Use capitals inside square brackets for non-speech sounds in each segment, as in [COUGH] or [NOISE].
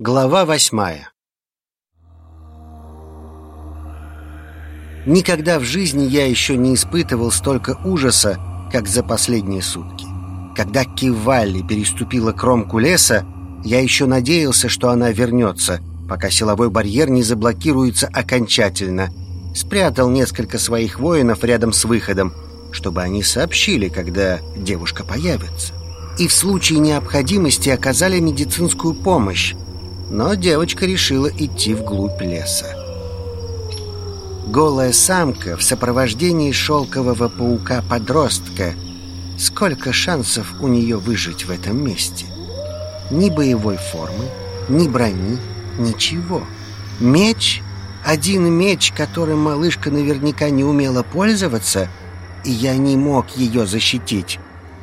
Глава восьмая Никогда в жизни я еще не испытывал столько ужаса, как за последние сутки. Когда Кивалли переступила кромку леса, я еще надеялся, что она вернется, пока силовой барьер не заблокируется окончательно. Спрятал несколько своих воинов рядом с выходом, чтобы они сообщили, когда девушка появится. И в случае необходимости оказали медицинскую помощь, но девочка решила идти вглубь леса. Голая самка в сопровождении шелкового паука-подростка. Сколько шансов у нее выжить в этом месте? Ни боевой формы, ни брони, ничего. Меч, один меч, которым малышка наверняка не умела пользоваться, и я не мог ее защитить.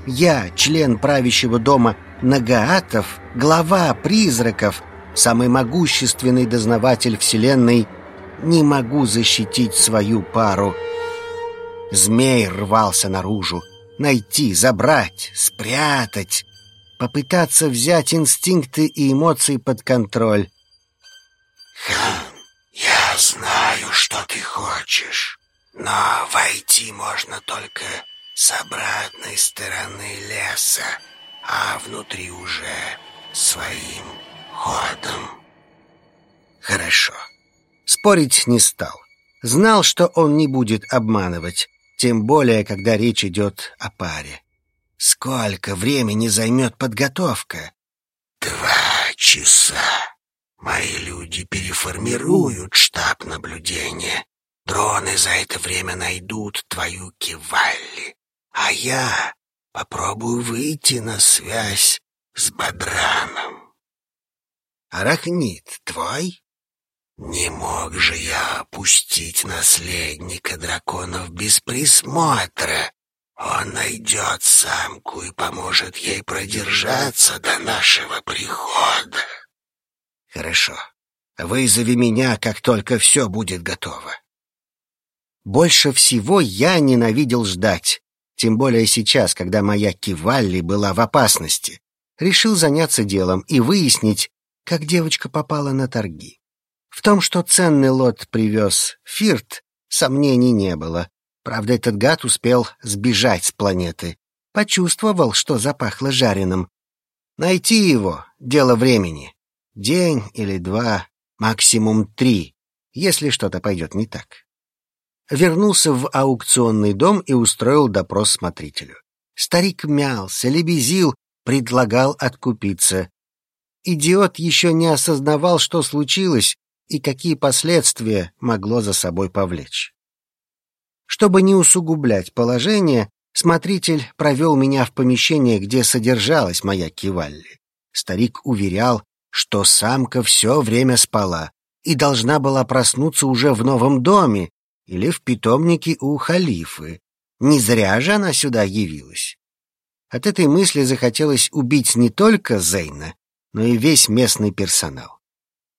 Я, член правящего дома Нагаатов, глава призраков — самый могущественный дознаватель Вселенной, не могу защитить свою пару. Змей рвался наружу, найти, забрать, спрятать, попытаться взять инстинкты и эмоции под контроль. «Хан, я знаю, что ты хочешь, но войти можно только с обратной стороны леса, а внутри уже своим ходом. Хорошо. Спорить не стал. Знал, что он не будет обманывать, тем более, когда речь идет о паре. Сколько времени займет подготовка? Два часа. Мои люди переформируют штаб наблюдения. Дроны за это время найдут твою кивалли. А я попробую выйти на связь с Бадраном. Арахнит твой? Не мог же я опустить наследника драконов без присмотра. Он найдет самку и поможет ей продержаться до нашего прихода. Хорошо. Вызови меня, как только все будет готово. Больше всего я ненавидел ждать, тем более сейчас, когда моя Кивалли была в опасности. Решил заняться делом и выяснить, как девочка попала на торги. В том, что ценный лот привез Фирт, сомнений не было. Правда, этот гад успел сбежать с планеты. Почувствовал, что запахло жареным. Найти его — дело времени. День или два, максимум три, если что-то пойдет не так. Вернулся в аукционный дом и устроил допрос смотрителю. Старик мялся, лебезил, предлагал откупиться. Идиот еще не осознавал, что случилось и какие последствия могло за собой повлечь. Чтобы не усугублять положение, смотритель провел меня в помещение, где содержалась моя кивалли. Старик уверял, что самка все время спала и должна была проснуться уже в новом доме или в питомнике у халифы. Не зря же она сюда явилась. От этой мысли захотелось убить не только Зейна, но и весь местный персонал.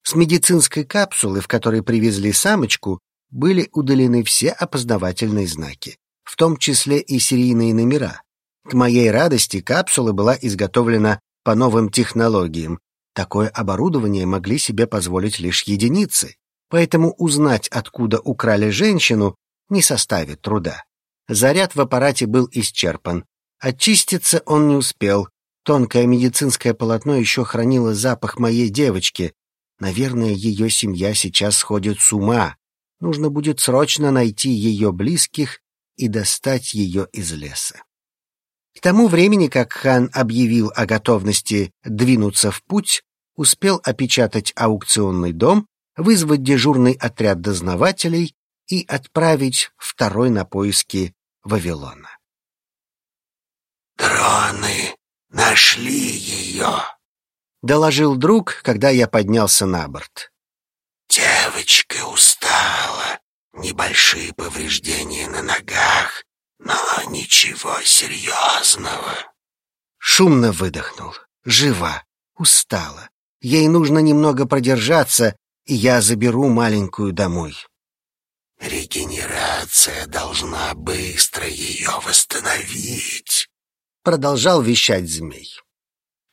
С медицинской капсулы, в которой привезли самочку, были удалены все опознавательные знаки, в том числе и серийные номера. К моей радости капсула была изготовлена по новым технологиям. Такое оборудование могли себе позволить лишь единицы, поэтому узнать, откуда украли женщину, не составит труда. Заряд в аппарате был исчерпан. Очиститься он не успел, Тонкое медицинское полотно еще хранило запах моей девочки. Наверное, ее семья сейчас сходит с ума. Нужно будет срочно найти ее близких и достать ее из леса. К тому времени, как хан объявил о готовности двинуться в путь, успел опечатать аукционный дом, вызвать дежурный отряд дознавателей и отправить второй на поиски Вавилона. «Дроны Нашли ее!» — доложил друг, когда я поднялся на борт. «Девочка устала. Небольшие повреждения на ногах, но ничего серьезного». Шумно выдохнул. Жива, устала. Ей нужно немного продержаться, и я заберу маленькую домой. Регенерация должна быстро ее восстановить продолжал вещать змей.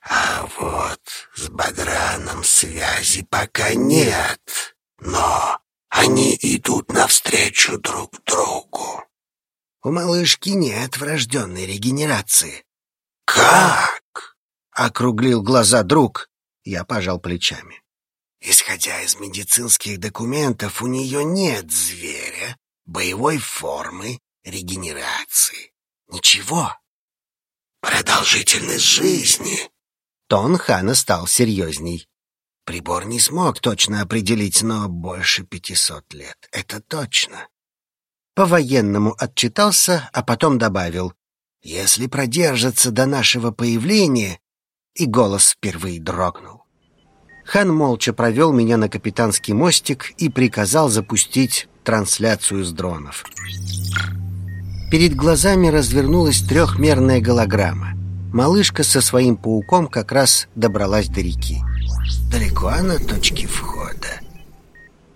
А вот с Бадраном связи пока нет, но они идут навстречу друг другу. У малышки нет врожденной регенерации. Как? Округлил глаза друг. Я пожал плечами. Исходя из медицинских документов, у нее нет зверя, боевой формы, регенерации. Ничего. Продолжительность жизни Тон хана стал серьезней. Прибор не смог точно определить, но больше пятисот лет. Это точно. По-военному отчитался, а потом добавил. Если продержится до нашего появления... И голос впервые дрогнул. Хан молча провел меня на капитанский мостик и приказал запустить трансляцию с дронов. Перед глазами развернулась трехмерная голограмма. Малышка со своим пауком как раз добралась до реки. Далеко она точки входа?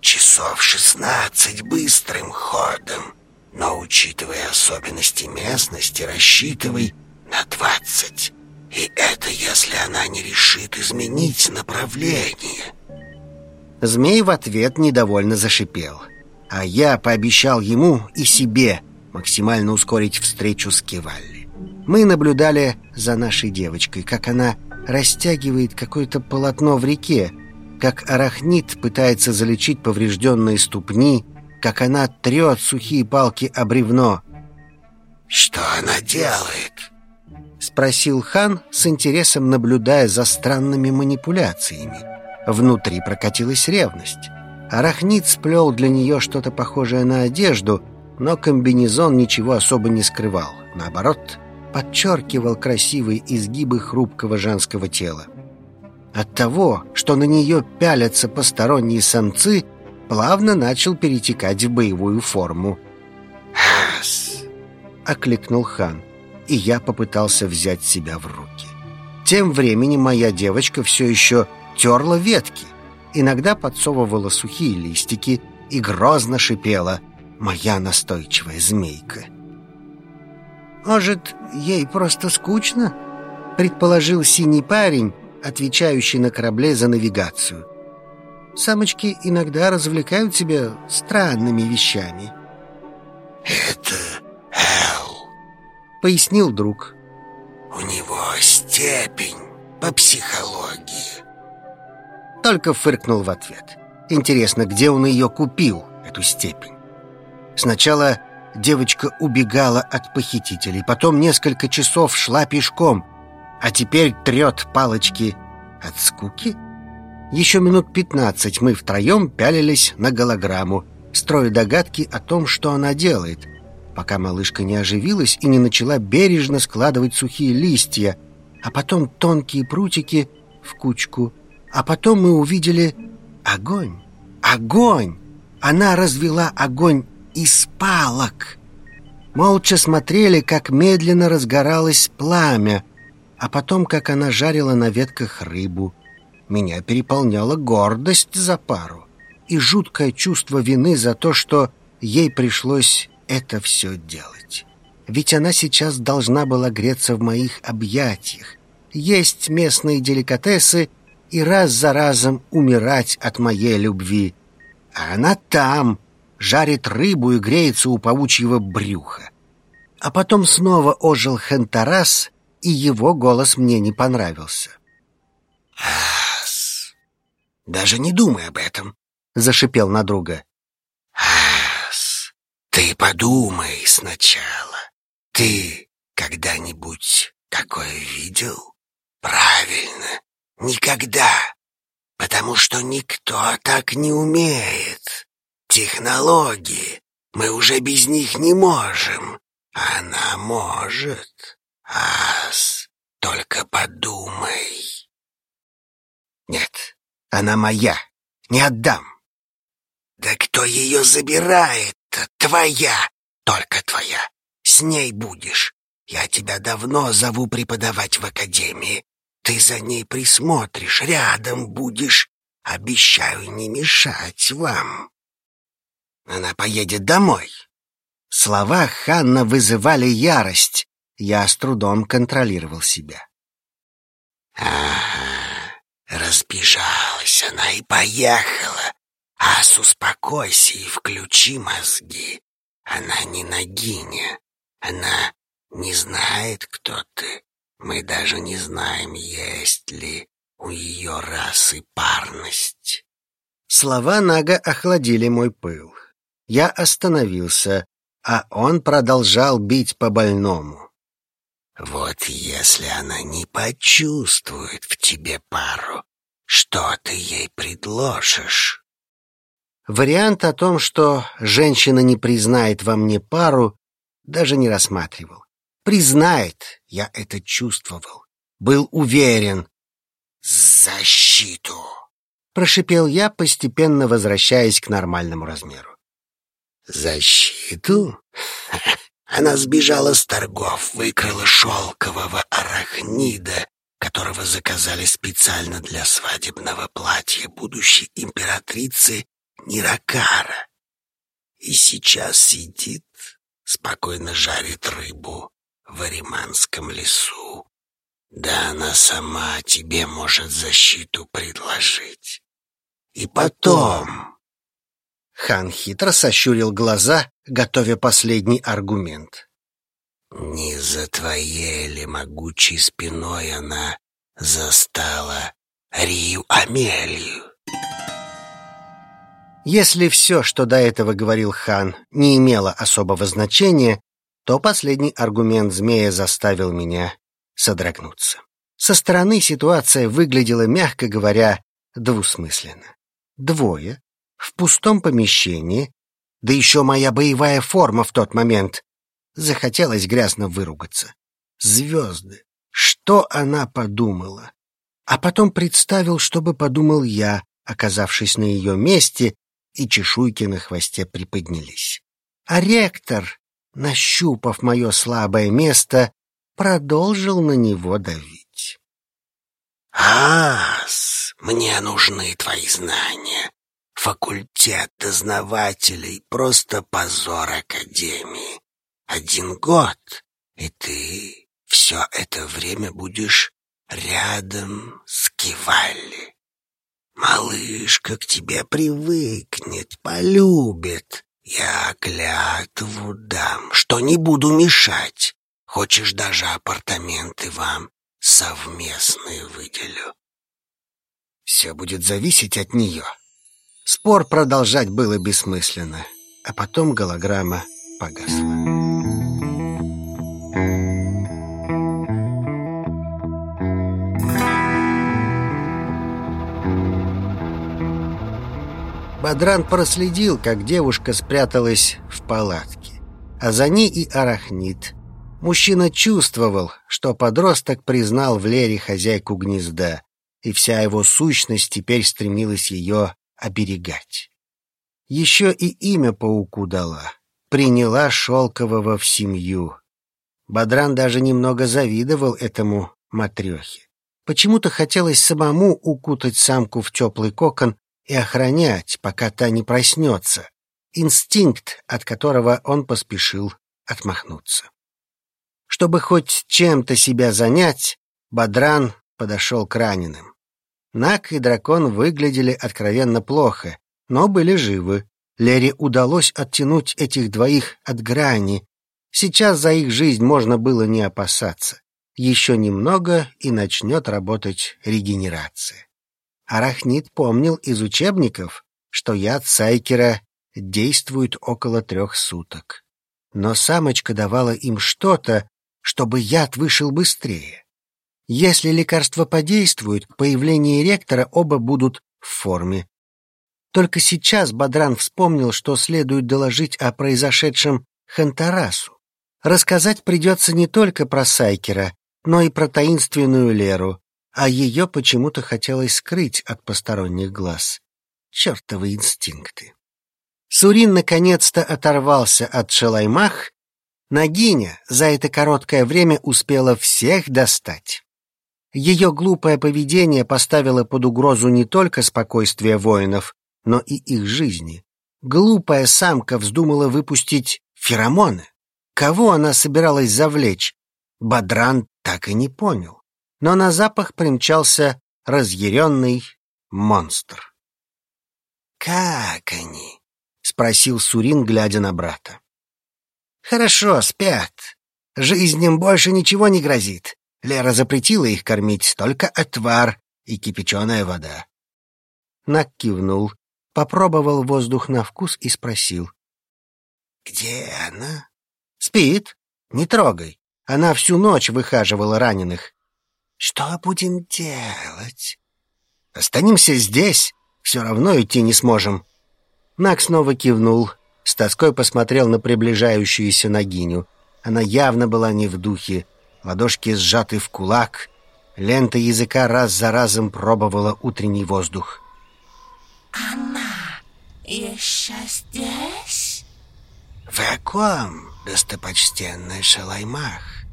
Часов шестнадцать быстрым ходом. Но, учитывая особенности местности, рассчитывай на двадцать. И это если она не решит изменить направление. Змей в ответ недовольно зашипел. А я пообещал ему и себе максимально ускорить встречу с Кевалли. Мы наблюдали за нашей девочкой, как она растягивает какое-то полотно в реке, как арахнит пытается залечить поврежденные ступни, как она трет сухие палки о бревно. «Что она делает?» — спросил хан с интересом, наблюдая за странными манипуляциями. Внутри прокатилась ревность. Арахнит сплел для нее что-то похожее на одежду, но комбинезон ничего особо не скрывал. Наоборот, подчеркивал красивые изгибы хрупкого женского тела. От того, что на нее пялятся посторонние самцы, плавно начал перетекать в боевую форму. «Ас!» — окликнул хан, и я попытался взять себя в руки. Тем временем моя девочка все еще терла ветки, иногда подсовывала сухие листики и грозно шипела «Моя настойчивая змейка». «Может, ей просто скучно?» — предположил синий парень, отвечающий на корабле за навигацию. «Самочки иногда развлекают себя странными вещами». «Это Эл», — пояснил друг. «У него степень по психологии». Только фыркнул в ответ. Интересно, где он ее купил, эту степень? Сначала девочка убегала от похитителей, потом несколько часов шла пешком, а теперь трет палочки от скуки. Еще минут пятнадцать мы втроем пялились на голограмму, строя догадки о том, что она делает, пока малышка не оживилась и не начала бережно складывать сухие листья, а потом тонкие прутики в кучку. А потом мы увидели огонь. Огонь! Она развела огонь из палок. Молча смотрели, как медленно разгоралось пламя, а потом, как она жарила на ветках рыбу. Меня переполняла гордость за пару и жуткое чувство вины за то, что ей пришлось это все делать. Ведь она сейчас должна была греться в моих объятиях, есть местные деликатесы и раз за разом умирать от моей любви. А она там, жарит рыбу и греется у паучьего брюха. А потом снова ожил Хентарас, и его голос мне не понравился. «Ас!» «Даже не думай об этом», — зашипел на друга. «Ас! Ты подумай сначала. Ты когда-нибудь такое видел? Правильно, никогда, потому что никто так не умеет. Технологии. Мы уже без них не можем. Она может. Ас, только подумай. Нет, она моя. Не отдам. Да кто ее забирает-то? Твоя. Только твоя. С ней будешь. Я тебя давно зову преподавать в академии. Ты за ней присмотришь, рядом будешь. Обещаю не мешать вам. Она поедет домой. Слова Ханна вызывали ярость. Я с трудом контролировал себя. Ага, разбежалась она и поехала. Ас, успокойся и включи мозги. Она не Нагиня. Она не знает, кто ты. Мы даже не знаем, есть ли у ее расы парность. Слова Нага охладили мой пыл. Я остановился, а он продолжал бить по больному. Вот если она не почувствует в тебе пару, что ты ей предложишь? Вариант о том, что женщина не признает во мне пару, даже не рассматривал. Признает, я это чувствовал. Был уверен. «Защиту!» — прошипел я, постепенно возвращаясь к нормальному размеру. «Защиту?» [LAUGHS] Она сбежала с торгов, выкрала шелкового арахнида, которого заказали специально для свадебного платья будущей императрицы Ниракара. И сейчас сидит, спокойно жарит рыбу в Ариманском лесу. Да она сама тебе может защиту предложить. И потом... Хан хитро сощурил глаза, готовя последний аргумент. Не за твоей ли могучей спиной она застала Рию Амелию? Если все, что до этого говорил хан, не имело особого значения, то последний аргумент змея заставил меня содрогнуться. Со стороны ситуация выглядела, мягко говоря, двусмысленно. Двое в пустом помещении, да еще моя боевая форма в тот момент. Захотелось грязно выругаться. Звезды. Что она подумала? А потом представил, что бы подумал я, оказавшись на ее месте, и чешуйки на хвосте приподнялись. А ректор, нащупав мое слабое место, продолжил на него давить. «Ас, мне нужны твои знания. Факультет дознавателей — просто позор Академии. Один год, и ты все это время будешь рядом с Кивалли. Малышка к тебе привыкнет, полюбит. Я клятву дам, что не буду мешать. Хочешь, даже апартаменты вам совместные выделю. Все будет зависеть от нее. Спор продолжать было бессмысленно, а потом голограмма погасла. Бадран проследил, как девушка спряталась в палатке, а за ней и арахнит. Мужчина чувствовал, что подросток признал в Лере хозяйку гнезда, и вся его сущность теперь стремилась ее оберегать. Еще и имя пауку дала. Приняла Шелкового в семью. Бадран даже немного завидовал этому матрехе. Почему-то хотелось самому укутать самку в теплый кокон и охранять, пока та не проснется. Инстинкт, от которого он поспешил отмахнуться. Чтобы хоть чем-то себя занять, Бадран подошел к раненым. Нак и дракон выглядели откровенно плохо, но были живы. Лере удалось оттянуть этих двоих от грани. Сейчас за их жизнь можно было не опасаться. Еще немного, и начнет работать регенерация. Арахнит помнил из учебников, что яд Сайкера действует около трех суток. Но самочка давала им что-то, чтобы яд вышел быстрее. Если лекарство подействует, к появлению ректора оба будут в форме. Только сейчас Бадран вспомнил, что следует доложить о произошедшем Хантарасу. Рассказать придется не только про Сайкера, но и про таинственную Леру, а ее почему-то хотелось скрыть от посторонних глаз. Чертовы инстинкты. Сурин наконец-то оторвался от Шалаймах. Нагиня за это короткое время успела всех достать. Ее глупое поведение поставило под угрозу не только спокойствие воинов, но и их жизни. Глупая самка вздумала выпустить феромоны. Кого она собиралась завлечь? Бадран так и не понял. но на запах примчался разъяренный монстр. «Как они?» — спросил Сурин, глядя на брата. «Хорошо, спят. Жизнь им больше ничего не грозит. Лера запретила их кормить, только отвар и кипяченая вода». Нак кивнул, попробовал воздух на вкус и спросил. «Где она?» «Спит. Не трогай. Она всю ночь выхаживала раненых». «Что будем делать?» «Останемся здесь. Все равно идти не сможем». Нак снова кивнул, с тоской посмотрел на приближающуюся Нагиню. Она явно была не в духе. Ладошки сжаты в кулак. Лента языка раз за разом пробовала утренний воздух. «Она еще здесь?» «Вы о ком, достопочтенный Шалаймах?»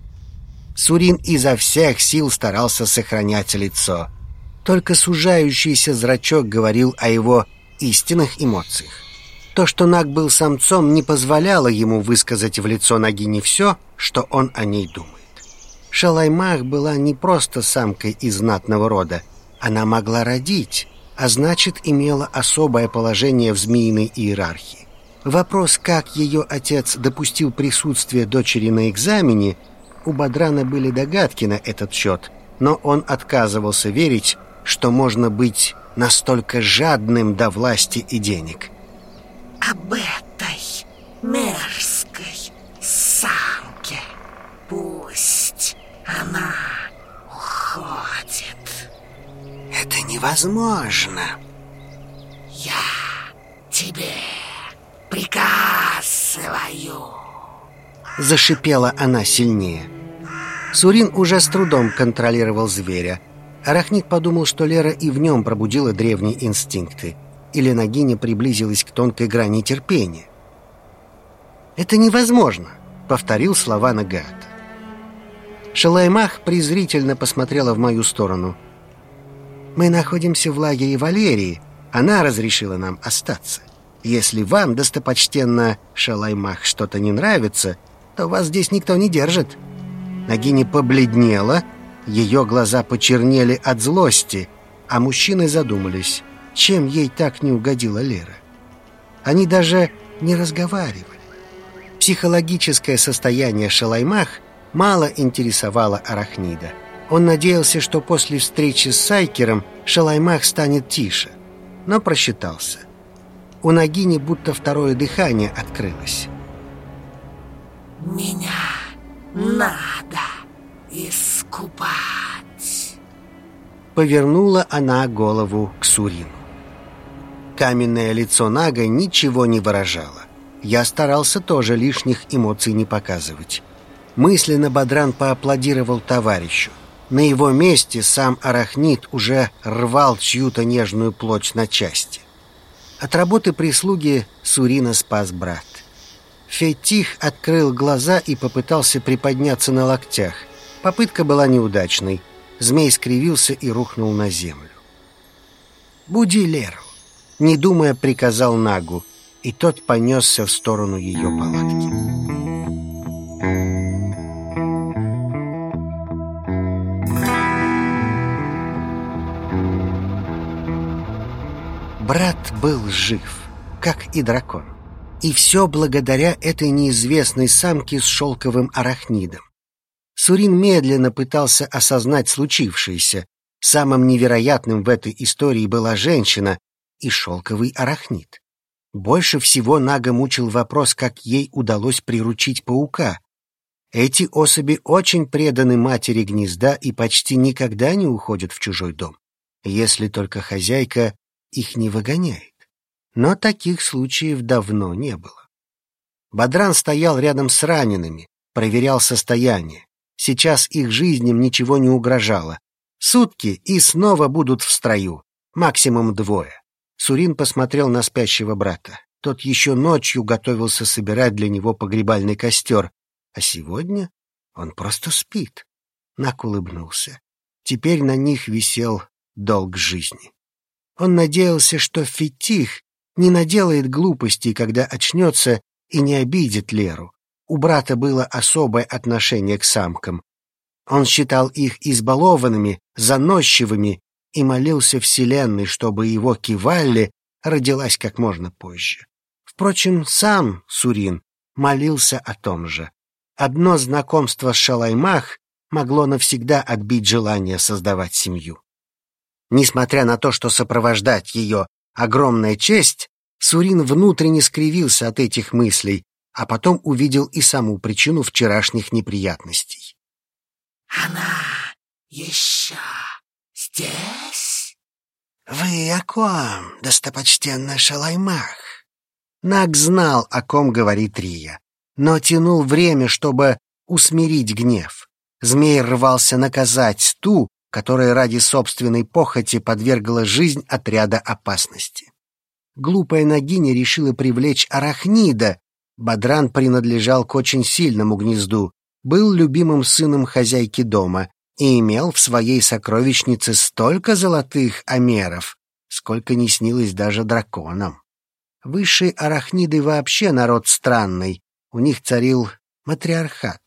Сурин изо всех сил старался сохранять лицо. Только сужающийся зрачок говорил о его истинных эмоциях. То, что Наг был самцом, не позволяло ему высказать в лицо Нагине все, что он о ней думает. Шалаймах была не просто самкой из знатного рода. Она могла родить, а значит, имела особое положение в змеиной иерархии. Вопрос, как ее отец допустил присутствие дочери на экзамене, у Бадрана были догадки на этот счет, но он отказывался верить, что можно быть настолько жадным до власти и денег. Об Это невозможно. Я тебе приказываю. Зашипела она сильнее. Сурин уже с трудом контролировал зверя. Арахнит подумал, что Лера и в нем пробудила древние инстинкты. Или Нагиня приблизилась к тонкой грани терпения. «Это невозможно», — повторил слова Нагат. Шалаймах презрительно посмотрела в мою сторону. «Мы находимся в лагере Валерии. Она разрешила нам остаться. Если вам, достопочтенно Шалаймах, что-то не нравится, то вас здесь никто не держит». Нагиня побледнела, ее глаза почернели от злости, а мужчины задумались, чем ей так не угодила Лера. Они даже не разговаривали. Психологическое состояние Шалаймах мало интересовало Арахнида. Он надеялся, что после встречи с Сайкером Шалаймах станет тише, но просчитался. У Нагини будто второе дыхание открылось. Меня надо искупать. Повернула она голову к Сурину. Каменное лицо Нага ничего не выражало. Я старался тоже лишних эмоций не показывать. Мысленно Бадран поаплодировал товарищу. На его месте сам арахнит уже рвал чью-то нежную плоть на части. От работы прислуги Сурина спас брат. Фетих открыл глаза и попытался приподняться на локтях. Попытка была неудачной. Змей скривился и рухнул на землю. «Буди Леру!» Не думая, приказал Нагу, и тот понесся в сторону ее палатки. Брат был жив, как и дракон. И все благодаря этой неизвестной самке с шелковым арахнидом. Сурин медленно пытался осознать случившееся. Самым невероятным в этой истории была женщина и шелковый арахнид. Больше всего Нага мучил вопрос, как ей удалось приручить паука. Эти особи очень преданы матери гнезда и почти никогда не уходят в чужой дом, если только хозяйка их не выгоняет. Но таких случаев давно не было. Бадран стоял рядом с ранеными, проверял состояние. Сейчас их жизням ничего не угрожало. Сутки и снова будут в строю, максимум двое. Сурин посмотрел на спящего брата. Тот еще ночью готовился собирать для него погребальный костер, а сегодня он просто спит. Нак улыбнулся. Теперь на них висел долг жизни. Он надеялся, что Фетих не наделает глупостей, когда очнется и не обидит Леру. У брата было особое отношение к самкам. Он считал их избалованными, заносчивыми и молился Вселенной, чтобы его Кивалли родилась как можно позже. Впрочем, сам Сурин молился о том же. Одно знакомство с Шалаймах могло навсегда отбить желание создавать семью. Несмотря на то, что сопровождать ее огромная честь, Сурин внутренне скривился от этих мыслей, а потом увидел и саму причину вчерашних неприятностей. Она еще здесь? Вы о ком, достопочтенный Шалаймах? Наг знал, о ком говорит Рия, но тянул время, чтобы усмирить гнев. Змей рвался наказать ту, которая ради собственной похоти подвергла жизнь отряда опасности. Глупая Нагиня решила привлечь арахнида, Бадран принадлежал к очень сильному гнезду, был любимым сыном хозяйки дома и имел в своей сокровищнице столько золотых амеров, сколько не снилось даже драконам. Высшие арахниды вообще народ странный, у них царил матриархат.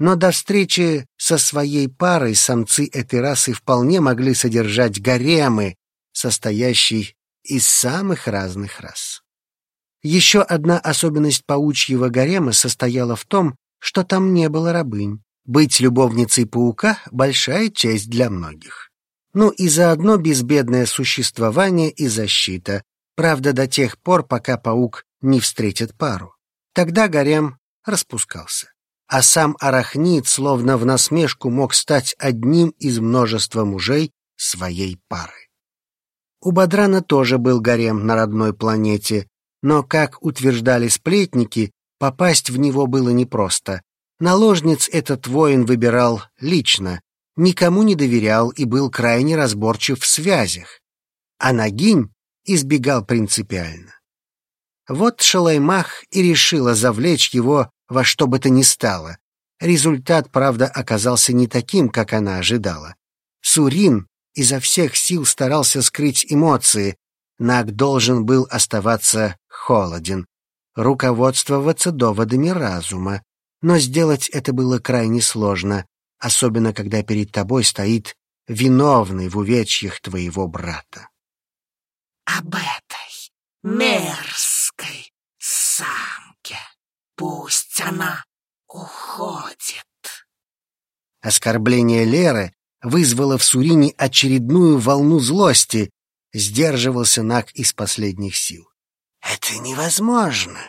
Но до встречи со своей парой самцы этой расы вполне могли содержать гаремы, состоящие из самых разных рас. Еще одна особенность паучьего гарема состояла в том, что там не было рабынь. Быть любовницей паука — большая честь для многих. Ну и заодно безбедное существование и защита, правда, до тех пор, пока паук не встретит пару. Тогда гарем распускался. А сам арахнит, словно в насмешку, мог стать одним из множества мужей своей пары. У Бадрана тоже был гарем на родной планете, но, как утверждали сплетники, попасть в него было непросто. Наложниц этот воин выбирал лично, никому не доверял и был крайне разборчив в связях. А Нагинь избегал принципиально. Вот Шалаймах и решила завлечь его во что бы то ни стало. Результат, правда, оказался не таким, как она ожидала. Сурин изо всех сил старался скрыть эмоции, Наг должен был оставаться холоден, руководствоваться доводами разума. Но сделать это было крайне сложно, особенно когда перед тобой стоит виновный в увечьях твоего брата. Об этой мерзкой самке пусть она уходит. Оскорбление Леры вызвало в Сурине очередную волну злости, Сдерживался Нак из последних сил. «Это невозможно!»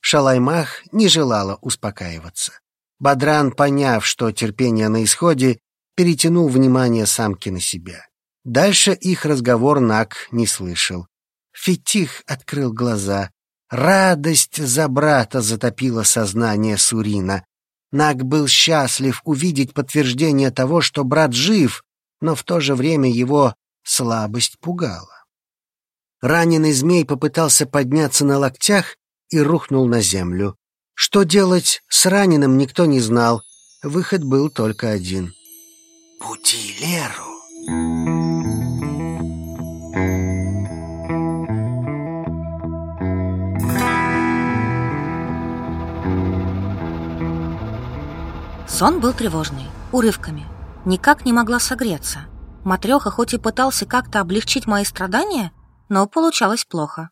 Шалаймах не желала успокаиваться. Бадран, поняв, что терпение на исходе, перетянул внимание самки на себя. Дальше их разговор Нак не слышал. Фетих открыл глаза. Радость за брата затопила сознание Сурина. Нак был счастлив увидеть подтверждение того, что брат жив, но в то же время его Слабость пугала. Раненый змей попытался подняться на локтях и рухнул на землю. Что делать с раненым, никто не знал. Выход был только один. «Пути Леру!» Сон был тревожный, урывками. Никак не могла согреться. Матреха хоть и пытался как-то облегчить мои страдания, но получалось плохо.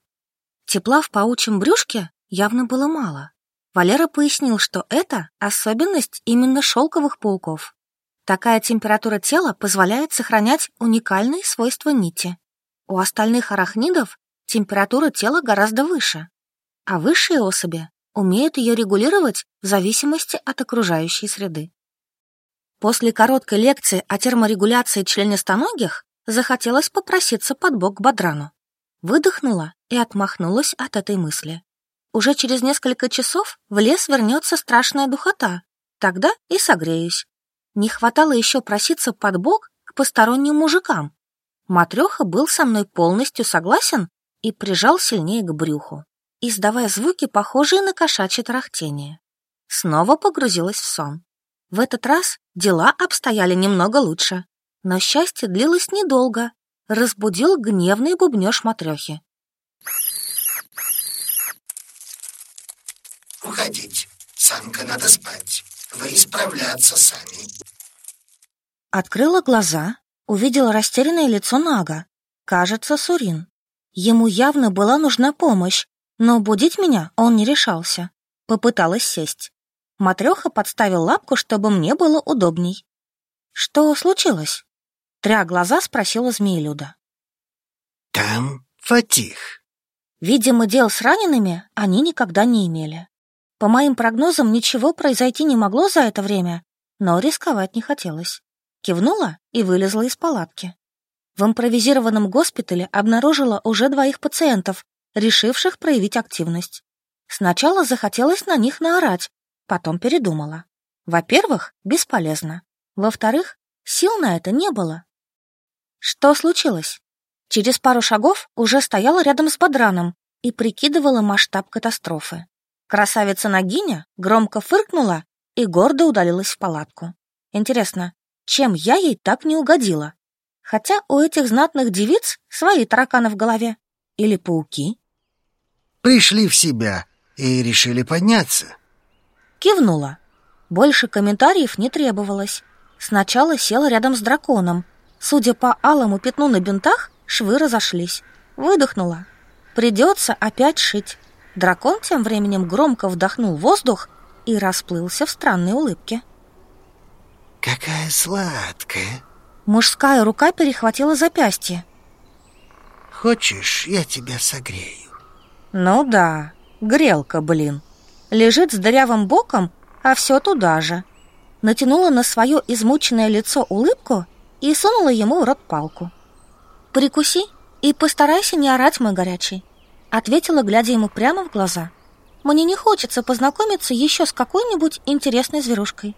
Тепла в паучьем брюшке явно было мало. Валера пояснил, что это особенность именно шелковых пауков. Такая температура тела позволяет сохранять уникальные свойства нити. У остальных арахнидов температура тела гораздо выше, а высшие особи умеют ее регулировать в зависимости от окружающей среды. После короткой лекции о терморегуляции членистоногих захотелось попроситься под бок к Бадрану. Выдохнула и отмахнулась от этой мысли. Уже через несколько часов в лес вернется страшная духота. Тогда и согреюсь. Не хватало еще проситься под бок к посторонним мужикам. Матреха был со мной полностью согласен и прижал сильнее к брюху, издавая звуки, похожие на кошачье тарахтение. Снова погрузилась в сон. В этот раз дела обстояли немного лучше, но счастье длилось недолго. Разбудил гневный бубнёж матрёхи. «Уходить. Санка, надо спать. вы справляться сами. Открыла глаза, увидела растерянное лицо Нага. Кажется, Сурин. Ему явно была нужна помощь, но будить меня он не решался. Попыталась сесть. Матреха подставил лапку, чтобы мне было удобней. «Что случилось?» Тря глаза спросила Змеелюда. «Там Фатих». Видимо, дел с ранеными они никогда не имели. По моим прогнозам, ничего произойти не могло за это время, но рисковать не хотелось. Кивнула и вылезла из палатки. В импровизированном госпитале обнаружила уже двоих пациентов, решивших проявить активность. Сначала захотелось на них наорать, потом передумала. Во-первых, бесполезно. Во-вторых, сил на это не было. Что случилось? Через пару шагов уже стояла рядом с Бодраном и прикидывала масштаб катастрофы. Красавица Нагиня громко фыркнула и гордо удалилась в палатку. Интересно, чем я ей так не угодила? Хотя у этих знатных девиц свои тараканы в голове. Или пауки? Пришли в себя и решили подняться. Кивнула. Больше комментариев не требовалось. Сначала села рядом с драконом. Судя по алому пятну на бинтах, швы разошлись. Выдохнула. Придется опять шить. Дракон тем временем громко вдохнул воздух и расплылся в странной улыбке. «Какая сладкая!» Мужская рука перехватила запястье. «Хочешь, я тебя согрею?» «Ну да, грелка, блин. Лежит с дырявым боком, а все туда же». Натянула на свое измученное лицо улыбку и сунула ему в рот палку. «Прикуси и постарайся не орать, мой горячий ответила, глядя ему прямо в глаза. Мне не хочется познакомиться еще с какой-нибудь интересной зверушкой.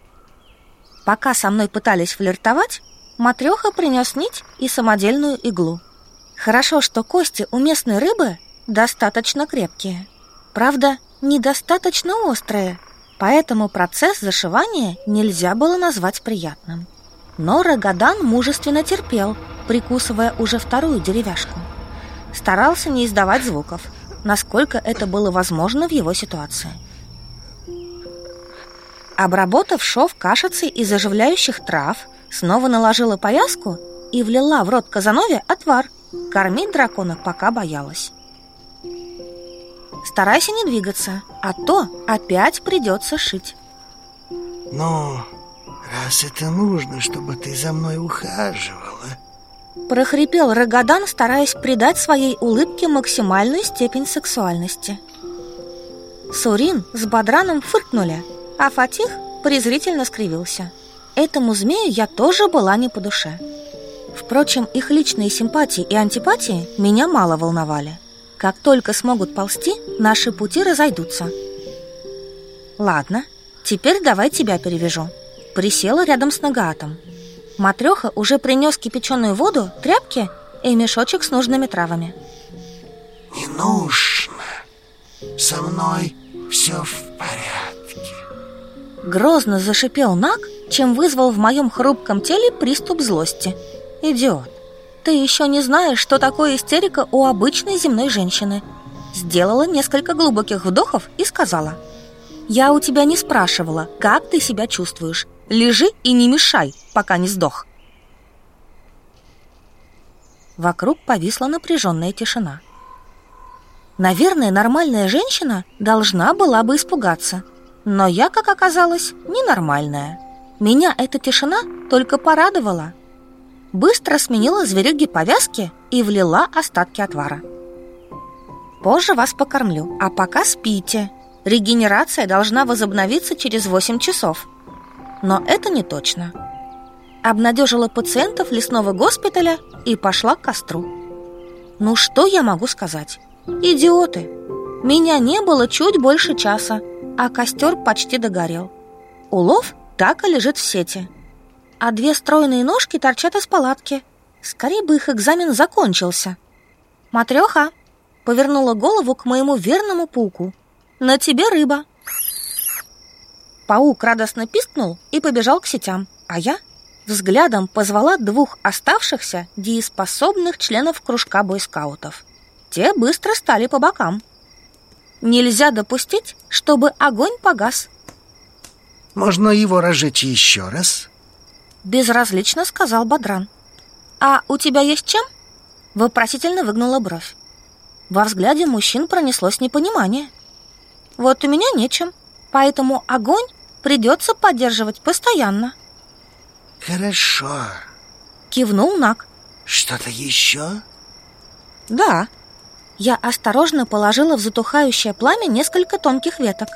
Пока со мной пытались флиртовать, матреха принес нить и самодельную иглу. Хорошо, что кости у местной рыбы достаточно крепкие. Правда, недостаточно острые, поэтому процесс зашивания нельзя было назвать приятным. Но Рогадан мужественно терпел, прикусывая уже вторую деревяшку старался не издавать звуков, насколько это было возможно в его ситуации. Обработав шов кашицей из оживляющих трав, снова наложила повязку и влила в рот Казанове отвар. Кормить дракона пока боялась. Старайся не двигаться, а то опять придется шить. Ну, раз это нужно, чтобы ты за мной ухаживала, прохрипел Рогадан, стараясь придать своей улыбке максимальную степень сексуальности. Сурин с Бадраном фыркнули, а Фатих презрительно скривился. Этому змею я тоже была не по душе. Впрочем, их личные симпатии и антипатии меня мало волновали. Как только смогут ползти, наши пути разойдутся. Ладно, теперь давай тебя перевяжу. Присела рядом с Нагаатом. Матреха уже принес кипяченую воду, тряпки и мешочек с нужными травами. Не нужно. Со мной все в порядке. Грозно зашипел Наг, чем вызвал в моем хрупком теле приступ злости. Идиот, ты еще не знаешь, что такое истерика у обычной земной женщины. Сделала несколько глубоких вдохов и сказала. Я у тебя не спрашивала, как ты себя чувствуешь. Лежи и не мешай, пока не сдох. Вокруг повисла напряженная тишина. Наверное, нормальная женщина должна была бы испугаться. Но я, как оказалось, ненормальная. Меня эта тишина только порадовала. Быстро сменила зверюги повязки и влила остатки отвара. Позже вас покормлю, а пока спите. Регенерация должна возобновиться через 8 часов но это не точно. Обнадежила пациентов лесного госпиталя и пошла к костру. Ну что я могу сказать? Идиоты! Меня не было чуть больше часа, а костер почти догорел. Улов так и лежит в сети. А две стройные ножки торчат из палатки. Скорее бы их экзамен закончился. Матреха повернула голову к моему верному пауку. На тебе рыба. Паук радостно пискнул и побежал к сетям, а я взглядом позвала двух оставшихся дееспособных членов кружка бойскаутов. Те быстро стали по бокам. Нельзя допустить, чтобы огонь погас. Можно его разжечь еще раз? Безразлично сказал Бадран. А у тебя есть чем? Вопросительно выгнула бровь. Во взгляде мужчин пронеслось непонимание. Вот у меня нечем, поэтому огонь придется поддерживать постоянно. Хорошо. Кивнул Нак. Что-то еще? Да. Я осторожно положила в затухающее пламя несколько тонких веток.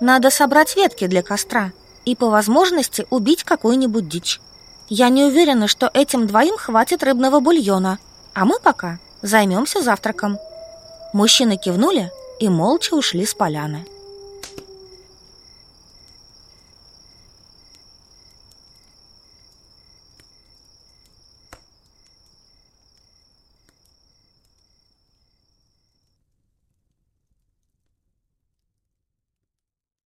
Надо собрать ветки для костра и по возможности убить какую-нибудь дичь. Я не уверена, что этим двоим хватит рыбного бульона, а мы пока займемся завтраком. Мужчины кивнули и молча ушли с поляны.